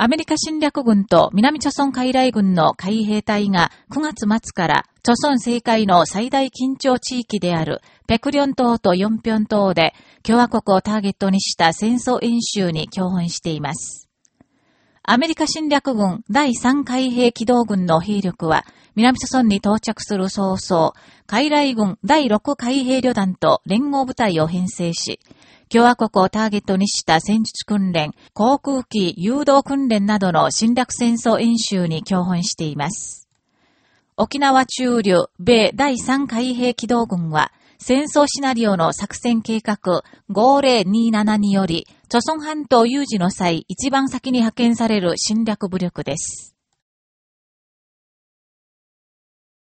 アメリカ侵略軍と南朝鮮海来軍の海兵隊が9月末から朝鮮政界の最大緊張地域であるペクリョン島とヨンピョン島で共和国をターゲットにした戦争演習に共本しています。アメリカ侵略軍第3海兵機動軍の兵力は南朝鮮に到着する早々、海来軍第6海兵旅団と連合部隊を編成し、共和国をターゲットにした戦術訓練、航空機誘導訓練などの侵略戦争演習に共本しています。沖縄中流米第3海兵機動軍は、戦争シナリオの作戦計画5027により、朝鮮半島有事の際、一番先に派遣される侵略武力です。